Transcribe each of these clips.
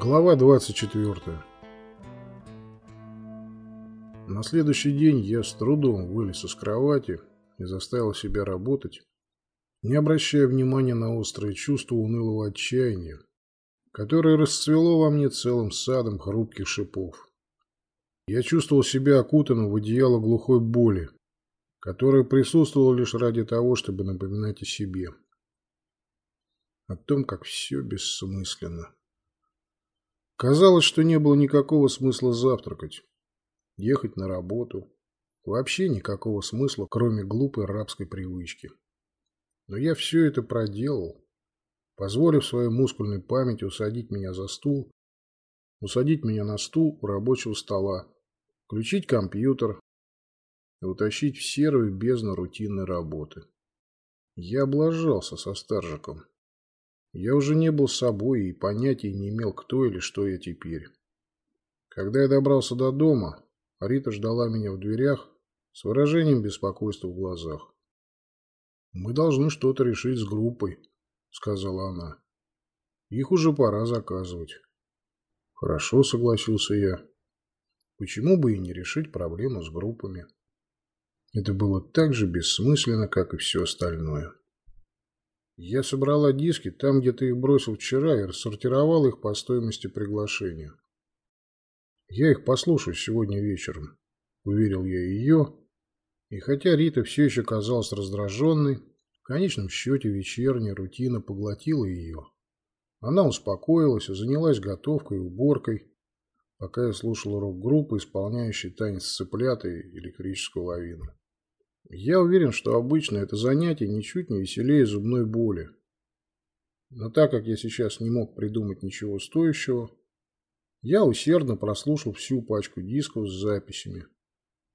Глава 24. На следующий день я с трудом вылез из кровати и заставил себя работать, не обращая внимания на острое чувство унылого отчаяния, которое расцвело во мне целым садом хрупких шипов. Я чувствовал себя окутанным в одеяло глухой боли, которая присутствовала лишь ради того, чтобы напоминать о себе. О том, как все бессмысленно. Казалось, что не было никакого смысла завтракать, ехать на работу. Вообще никакого смысла, кроме глупой рабской привычки. Но я все это проделал, позволив своей мускульной памяти усадить меня за стул, усадить меня на стул у рабочего стола, включить компьютер и утащить в серую бездну рутинной работы. Я облажался со Старжиком. Я уже не был собой и понятия не имел, кто или что я теперь. Когда я добрался до дома, Рита ждала меня в дверях с выражением беспокойства в глазах. «Мы должны что-то решить с группой», — сказала она. «Их уже пора заказывать». «Хорошо», — согласился я. «Почему бы и не решить проблему с группами?» Это было так же бессмысленно, как и все остальное. Я собрала диски там, где ты их бросил вчера, и рассортировал их по стоимости приглашения. Я их послушаю сегодня вечером, уверил я ее. И хотя Рита все еще казалась раздраженной, в конечном счете вечерняя рутина поглотила ее. Она успокоилась и занялась готовкой и уборкой, пока я слушал рок-группу, исполняющей танец цыплят и электрическую лавину. Я уверен, что обычно это занятие ничуть не веселее зубной боли. Но так как я сейчас не мог придумать ничего стоящего, я усердно прослушал всю пачку дисков с записями.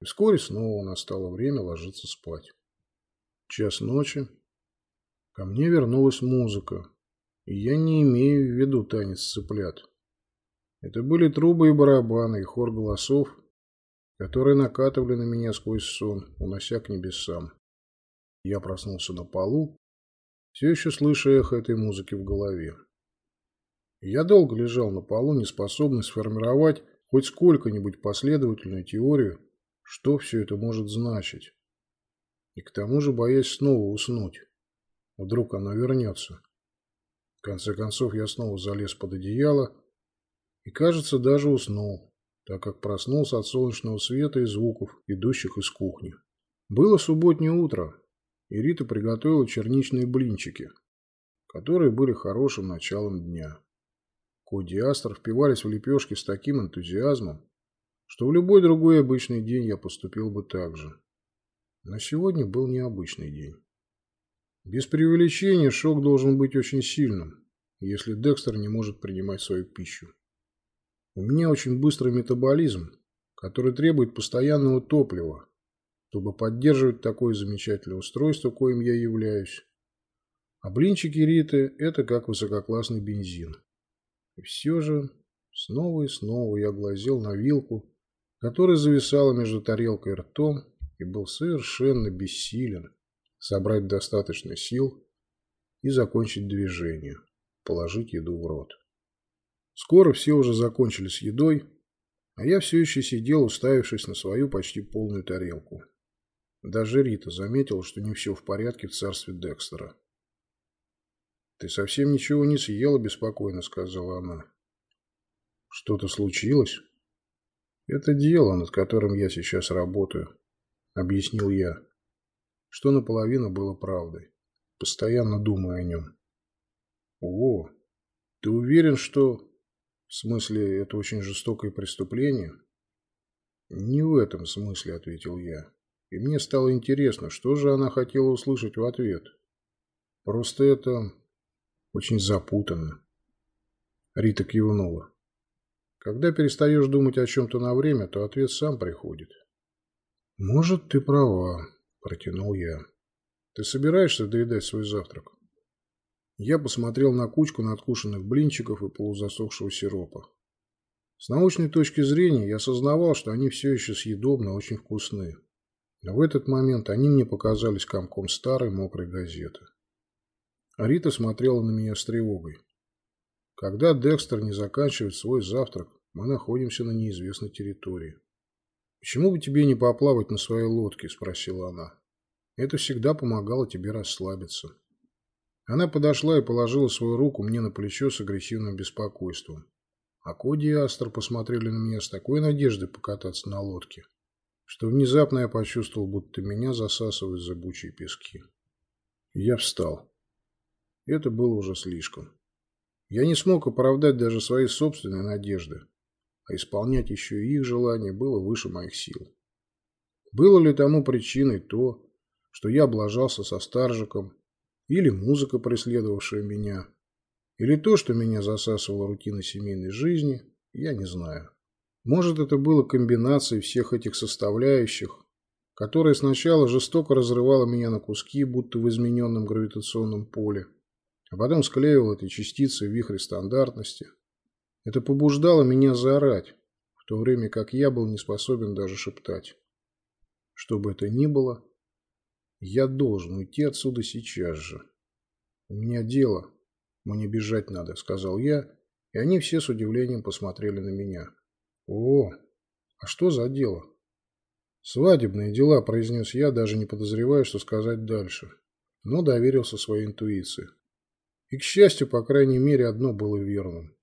И вскоре снова настало время ложиться спать. Час ночи. Ко мне вернулась музыка, и я не имею в виду танец цыплят. Это были трубы и барабаны, и хор голосов, которые накатывали на меня сквозь сон, унося к небесам. Я проснулся на полу, все еще слыша эхо этой музыки в голове. Я долго лежал на полу, не способный сформировать хоть сколько-нибудь последовательную теорию, что все это может значить. И к тому же боясь снова уснуть. Вдруг она вернется. В конце концов я снова залез под одеяло и, кажется, даже уснул так как проснулся от солнечного света и звуков, идущих из кухни. Было субботнее утро, и Рита приготовила черничные блинчики, которые были хорошим началом дня. Коди и Астер впивались в лепешки с таким энтузиазмом, что в любой другой обычный день я поступил бы так же. Но сегодня был необычный день. Без преувеличения шок должен быть очень сильным, если Декстер не может принимать свою пищу. У меня очень быстрый метаболизм, который требует постоянного топлива, чтобы поддерживать такое замечательное устройство, коим я являюсь. А блинчики Риты – это как высококлассный бензин. И все же снова и снова я глазел на вилку, которая зависала между тарелкой и ртом, и был совершенно бессилен собрать достаточно сил и закончить движение, положить еду в рот. Скоро все уже закончили с едой, а я все еще сидел, уставившись на свою почти полную тарелку. Даже Рита заметила, что не все в порядке в царстве Декстера. «Ты совсем ничего не съела беспокойно», — сказала она. «Что-то случилось?» «Это дело, над которым я сейчас работаю», — объяснил я, что наполовину было правдой. Постоянно думаю о нем. «О, ты уверен, что...» В смысле, это очень жестокое преступление? Не в этом смысле, ответил я. И мне стало интересно, что же она хотела услышать в ответ. Просто это очень запутанно. Рита кивнула. Когда перестаешь думать о чем-то на время, то ответ сам приходит. «Может, ты права», – протянул я. «Ты собираешься доедать свой завтрак?» Я посмотрел на кучку надкушенных блинчиков и полузасохшего сиропа. С научной точки зрения я осознавал, что они все еще съедобны, очень вкусны. Но в этот момент они мне показались комком старой мокрой газеты. Арита смотрела на меня с тревогой. Когда Декстер не заканчивает свой завтрак, мы находимся на неизвестной территории. «Почему бы тебе не поплавать на своей лодке?» – спросила она. «Это всегда помогало тебе расслабиться». Она подошла и положила свою руку мне на плечо с агрессивным беспокойством. А Коди и Астер посмотрели на меня с такой надеждой покататься на лодке, что внезапно я почувствовал, будто меня засасывают зыбучие пески. Я встал. Это было уже слишком. Я не смог оправдать даже свои собственные надежды, а исполнять еще и их желания было выше моих сил. Было ли тому причиной то, что я облажался со Старжиком, или музыка, преследовавшая меня, или то, что меня засасывала рутина семейной жизни, я не знаю. Может, это было комбинацией всех этих составляющих, которая сначала жестоко разрывала меня на куски, будто в измененном гравитационном поле, а потом склеивала эти частицы в вихре стандартности. Это побуждало меня заорать, в то время как я был не способен даже шептать. Что бы это ни было, я должен уйти отсюда сейчас же. У меня дело, «Мне бежать надо», — сказал я, и они все с удивлением посмотрели на меня. «О, а что за дело?» «Свадебные дела», — произнес я, даже не подозревая, что сказать дальше, но доверился своей интуиции. И, к счастью, по крайней мере, одно было верным.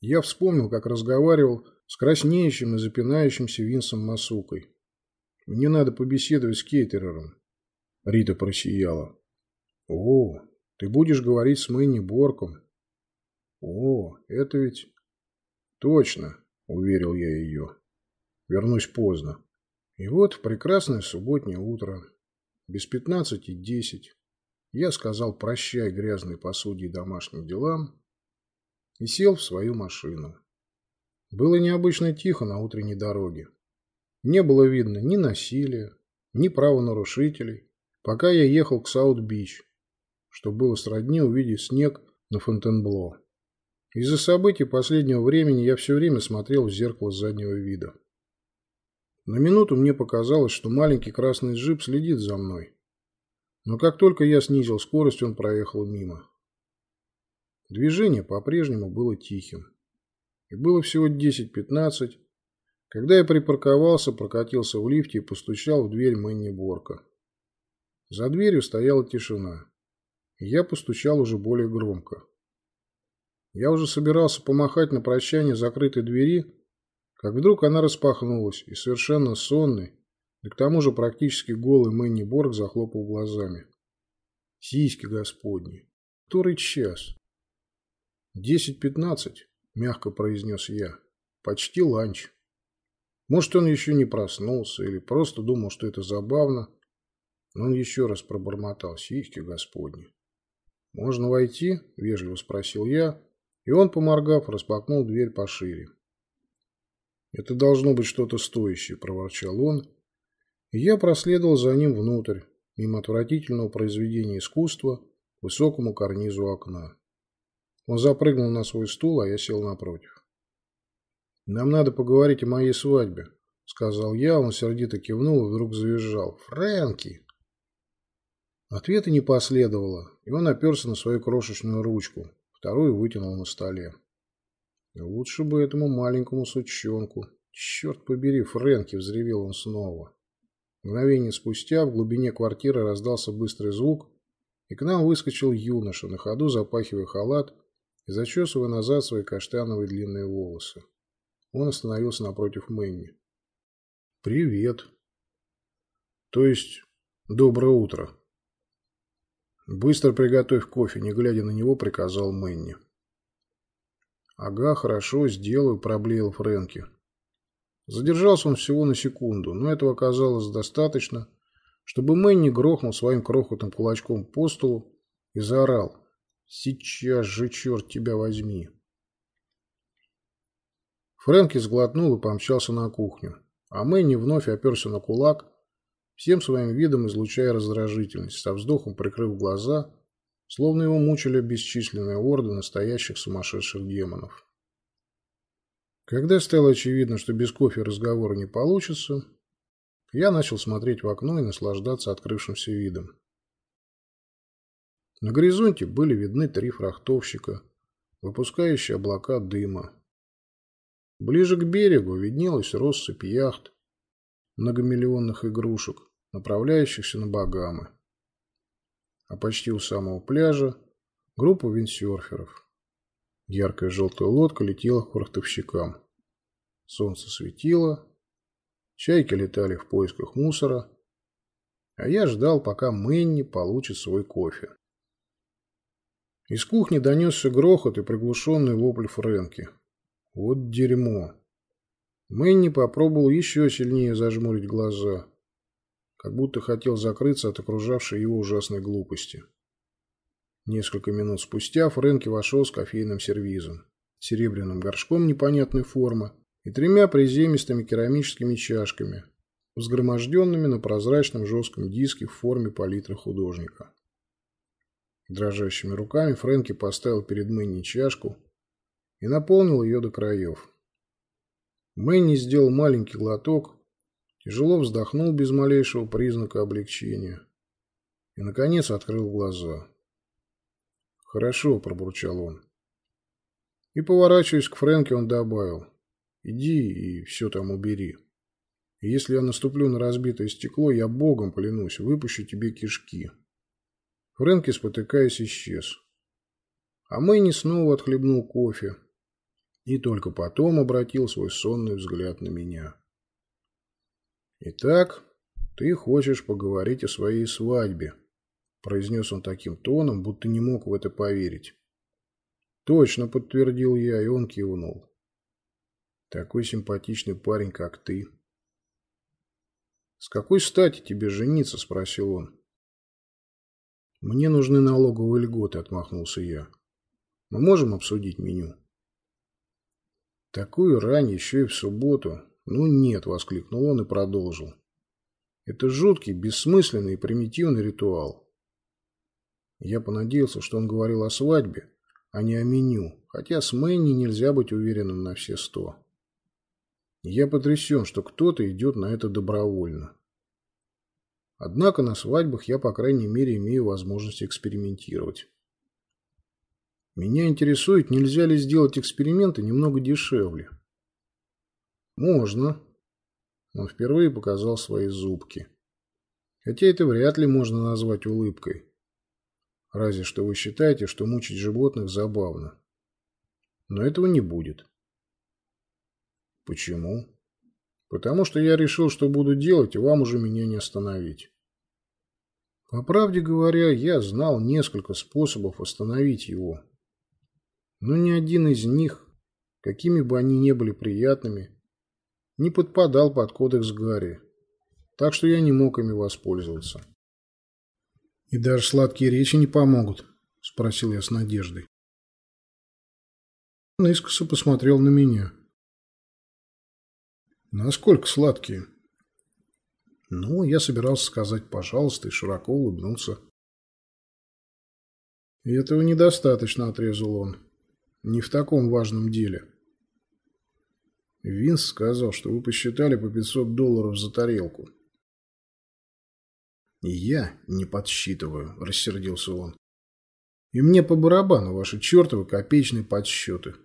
Я вспомнил, как разговаривал с краснеющим и запинающимся Винсом Масукой. «Мне надо побеседовать с кейтерером». Рита просияла. «О, ты будешь говорить с Мэнни Борком. О, это ведь... Точно, уверил я ее. Вернусь поздно. И вот в прекрасное субботнее утро, без пятнадцати десять, я сказал прощай грязной посуде и домашним делам и сел в свою машину. Было необычно тихо на утренней дороге. Не было видно ни насилия, ни правонарушителей, пока я ехал к Саут-Бич, что было сродни увидеть снег на Фонтенбло. Из-за событий последнего времени я все время смотрел в зеркало заднего вида. На минуту мне показалось, что маленький красный джип следит за мной. Но как только я снизил скорость, он проехал мимо. Движение по-прежнему было тихим. И было всего 10-15, когда я припарковался, прокатился в лифте и постучал в дверь Мэнни Борка. За дверью стояла тишина. Я постучал уже более громко. Я уже собирался помахать на прощание закрытой двери, как вдруг она распахнулась, и совершенно сонный, и к тому же практически голый Мэнни Борг захлопал глазами. Сиськи господни. Который час? Десять-пятнадцать, мягко произнес я. Почти ланч. Может, он еще не проснулся или просто думал, что это забавно. Но он еще раз пробормотал. Сиськи господни. «Можно войти?» – вежливо спросил я, и он, поморгав, распахнул дверь пошире. «Это должно быть что-то стоящее», – проворчал он, и я проследовал за ним внутрь, мимо отвратительного произведения искусства, к высокому карнизу окна. Он запрыгнул на свой стул, а я сел напротив. «Нам надо поговорить о моей свадьбе», – сказал я, он сердито кивнул и вдруг завизжал. «Фрэнки!» Ответа не последовало, и он оперся на свою крошечную ручку, вторую вытянул на столе. Лучше бы этому маленькому сучонку. Черт побери, Фрэнки, взревел он снова. Мгновение спустя в глубине квартиры раздался быстрый звук, и к нам выскочил юноша, на ходу запахивая халат и зачесывая назад свои каштановые длинные волосы. Он остановился напротив Мэнни. «Привет». «То есть, доброе утро», «Быстро приготовь кофе», – не глядя на него, приказал Мэнни. «Ага, хорошо, сделаю», – проблеял Фрэнки. Задержался он всего на секунду, но этого оказалось достаточно, чтобы Мэнни грохнул своим крохотным кулачком по столу и заорал «Сейчас же, черт тебя возьми!». Фрэнки сглотнул и помчался на кухню, а Мэнни вновь оперся на кулак всем своим видом излучая раздражительность, со вздохом прикрыв глаза, словно его мучили бесчисленные орды настоящих сумасшедших демонов. Когда стало очевидно, что без кофе разговора не получится, я начал смотреть в окно и наслаждаться открывшимся видом. На горизонте были видны три фрахтовщика, выпускающий облака дыма. Ближе к берегу виднелась россыпь яхт, многомиллионных игрушек, направляющихся на Багамы. А почти у самого пляжа группа виндсерферов. Яркая желтая лодка летела к фрахтовщикам. Солнце светило, чайки летали в поисках мусора, а я ждал, пока Мэнни получит свой кофе. Из кухни донесся грохот и приглушенный вопль Фрэнки. Вот дерьмо. Мэнни попробовал еще сильнее зажмурить глаза, как будто хотел закрыться от окружавшей его ужасной глупости. Несколько минут спустя Фрэнки вошел с кофейным сервизом, серебряным горшком непонятной формы и тремя приземистыми керамическими чашками, взгроможденными на прозрачном жестком диске в форме палитры художника. Дрожащими руками Фрэнки поставил перед Мэнни чашку и наполнил ее до краев. Мэнни сделал маленький глоток, тяжело вздохнул без малейшего признака облегчения и, наконец, открыл глаза. «Хорошо», — пробурчал он. И, поворачиваясь к Фрэнке, он добавил, «Иди и все там убери. И если я наступлю на разбитое стекло, я богом клянусь, выпущу тебе кишки». Фрэнки, спотыкаясь, исчез. А Мэнни снова отхлебнул кофе и только потом обратил свой сонный взгляд на меня. «Итак, ты хочешь поговорить о своей свадьбе», произнес он таким тоном, будто не мог в это поверить. «Точно», — подтвердил я, и он кивнул. «Такой симпатичный парень, как ты». «С какой стати тебе жениться?» — спросил он. «Мне нужны налоговые льготы», — отмахнулся я. «Мы можем обсудить меню?» «Такую рань еще и в субботу?» «Ну нет», — воскликнул он и продолжил. «Это жуткий, бессмысленный и примитивный ритуал. Я понадеялся, что он говорил о свадьбе, а не о меню, хотя с Мэнни нельзя быть уверенным на все сто. Я потрясен, что кто-то идет на это добровольно. Однако на свадьбах я, по крайней мере, имею возможность экспериментировать. Меня интересует, нельзя ли сделать эксперименты немного дешевле. Можно. Он впервые показал свои зубки. Хотя это вряд ли можно назвать улыбкой. Разве что вы считаете, что мучить животных забавно. Но этого не будет. Почему? Потому что я решил, что буду делать, и вам уже меня не остановить. По правде говоря, я знал несколько способов остановить его. Но ни один из них, какими бы они ни были приятными, не подпадал под кодекс Гарри, так что я не мог ими воспользоваться. «И даже сладкие речи не помогут?» – спросил я с надеждой. Он искоса посмотрел на меня. «Насколько сладкие?» Ну, я собирался сказать «пожалуйста» и широко улыбнулся. Этого недостаточно, отрезал он. Не в таком важном деле. Винс сказал, что вы посчитали по 500 долларов за тарелку. «И я не подсчитываю», – рассердился он. «И мне по барабану ваши чертовы копеечные подсчеты».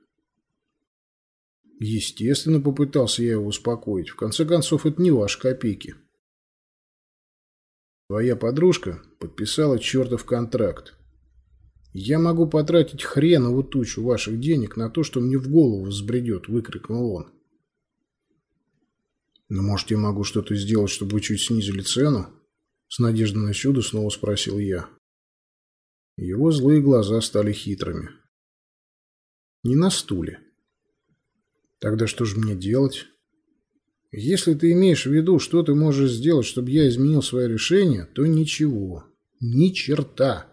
Естественно, попытался я его успокоить. В конце концов, это не ваши копейки. Твоя подружка подписала чертов контракт. Я могу потратить хренову тучу ваших денег на то, что мне в голову взбредет, выкрикнул он. Но может я могу что-то сделать, чтобы вы чуть снизили цену? С надеждой на чудо снова спросил я. Его злые глаза стали хитрыми. Не на стуле. Тогда что же мне делать? Если ты имеешь в виду, что ты можешь сделать, чтобы я изменил свое решение, то ничего. Ни черта.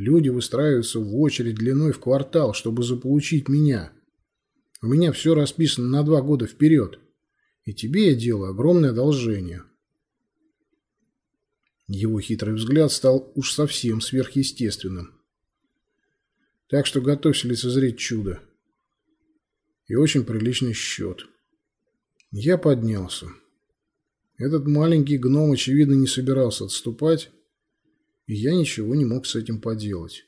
Люди выстраиваются в очередь длиной в квартал, чтобы заполучить меня. У меня все расписано на два года вперед. И тебе я делаю огромное одолжение. Его хитрый взгляд стал уж совсем сверхъестественным. Так что готовься лицезреть чудо. И очень приличный счет. Я поднялся. Этот маленький гном, очевидно, не собирался отступать, и я ничего не мог с этим поделать.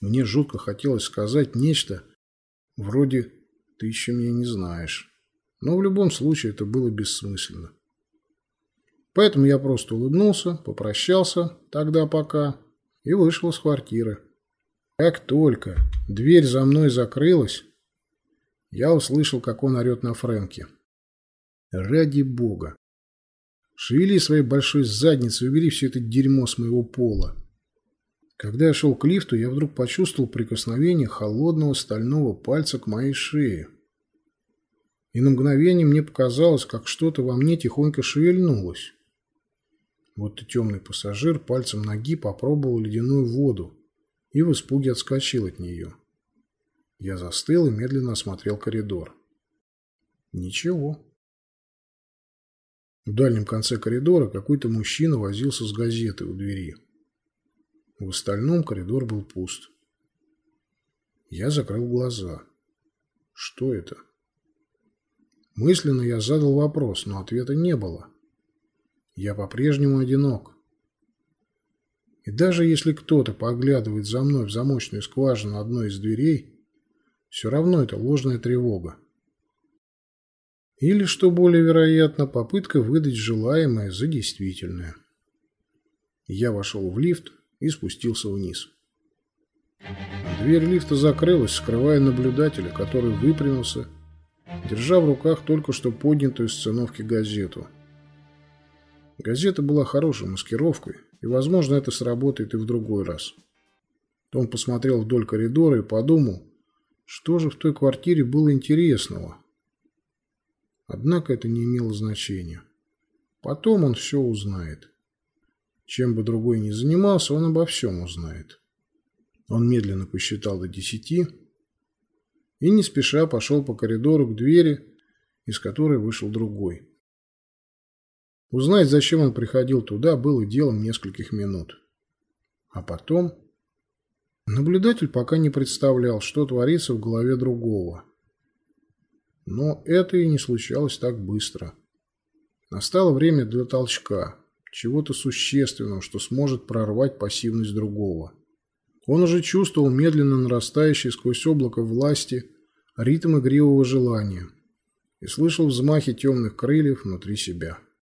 Мне жутко хотелось сказать нечто вроде «ты еще меня не знаешь». Но в любом случае это было бессмысленно. Поэтому я просто улыбнулся, попрощался, тогда пока, и вышел из квартиры. Как только дверь за мной закрылась, я услышал, как он орет на Фрэнке. «Ради бога! Шевели своей большой задницей, убери все это дерьмо с моего пола!» Когда я шел к лифту, я вдруг почувствовал прикосновение холодного стального пальца к моей шее. И на мгновение мне показалось, как что-то во мне тихонько шевельнулось. Вот и темный пассажир пальцем ноги попробовал ледяную воду и в испуге отскочил от нее. Я застыл и медленно осмотрел коридор. Ничего. В дальнем конце коридора какой-то мужчина возился с газетой у двери. В остальном коридор был пуст. Я закрыл глаза. Что это? Мысленно я задал вопрос, но ответа не было. Я по-прежнему одинок. И даже если кто-то поглядывает за мной в замочную скважину одной из дверей, все равно это ложная тревога. Или, что более вероятно, попытка выдать желаемое за действительное. Я вошел в лифт и спустился вниз. Дверь лифта закрылась, скрывая наблюдателя, который выпрямился, держа в руках только что поднятую с циновки газету – Газета была хорошей маскировкой, и, возможно, это сработает и в другой раз. Он посмотрел вдоль коридора и подумал, что же в той квартире было интересного. Однако это не имело значения. Потом он все узнает. Чем бы другой ни занимался, он обо всем узнает. Он медленно посчитал до десяти и не спеша пошел по коридору к двери, из которой вышел другой. Узнать, зачем он приходил туда, было делом нескольких минут. А потом... Наблюдатель пока не представлял, что творится в голове другого. Но это и не случалось так быстро. Настало время для толчка, чего-то существенного, что сможет прорвать пассивность другого. Он уже чувствовал медленно нарастающий сквозь облако власти ритм игривого желания и слышал взмахи темных крыльев внутри себя.